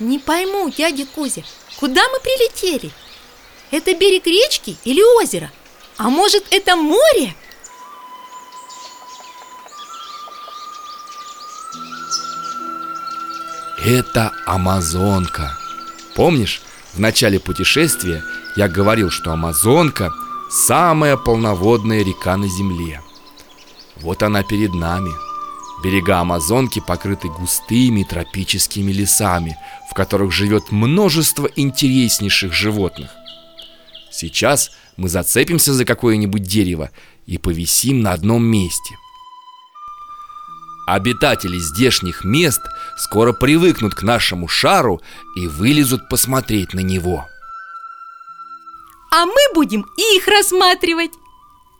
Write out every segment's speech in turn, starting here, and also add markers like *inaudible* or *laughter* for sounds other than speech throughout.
Не пойму, дядя Кузя, куда мы прилетели? Это берег речки или озеро? А может, это море? Это Амазонка. Помнишь, в начале путешествия я говорил, что Амазонка – самая полноводная река на Земле. Вот она перед нами. Берега Амазонки покрыты густыми тропическими лесами, в которых живет множество интереснейших животных. Сейчас мы зацепимся за какое-нибудь дерево и повисим на одном месте. Обитатели здешних мест скоро привыкнут к нашему шару и вылезут посмотреть на него. А мы будем их рассматривать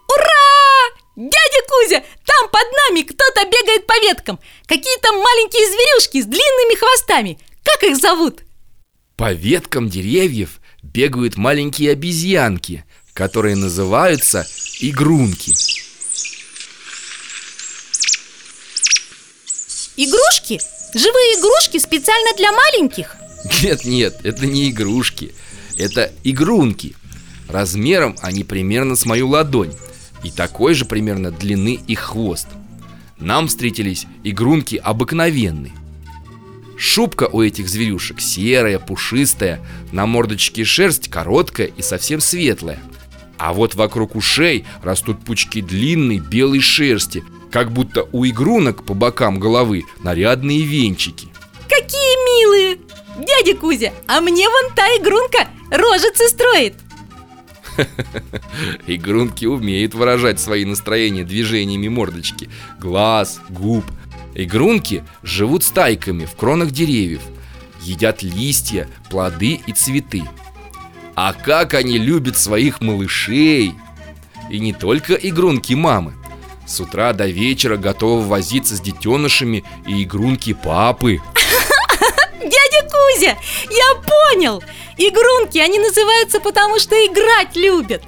Ура! Дядя Кузя, там под нами кто-то бегает по веткам Какие-то маленькие зверюшки с длинными хвостами Как их зовут? По веткам деревьев бегают маленькие обезьянки, которые называются игрунки. Игрушки? Живые игрушки специально для маленьких? Нет, нет, это не игрушки, это игрунки. Размером они примерно с мою ладонь и такой же примерно длины их хвост. Нам встретились игрунки обыкновенные. Шубка у этих зверюшек серая, пушистая, на мордочке шерсть короткая и совсем светлая. А вот вокруг ушей растут пучки длинной белой шерсти, как будто у игрунок по бокам головы нарядные венчики. Какие милые! Дядя Кузя, а мне вон та игрунка рожицы строит *laughs* Игрунки умеют выражать свои настроения движениями мордочки Глаз, губ. Игрунки живут стайками в кронах деревьев Едят листья, плоды и цветы. А как они любят своих малышей! И не только игрунки мамы. С утра до вечера готовы возиться с детенышами и игрунки папы *laughs* Кузя, я понял! Игрунки, они называются потому, что играть любят.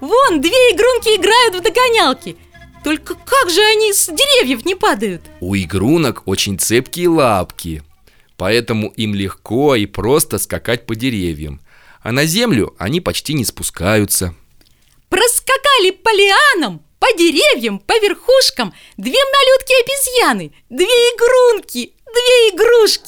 Вон, две игрунки играют в догонялки. Только как же они с деревьев не падают? У игрунок очень цепкие лапки Поэтому им легко и просто скакать по деревьям. А на землю они почти не спускаются. Проскакали по лианам, по деревьям, по верхушкам Две малютки обезьяны, две игрунки, две игрушки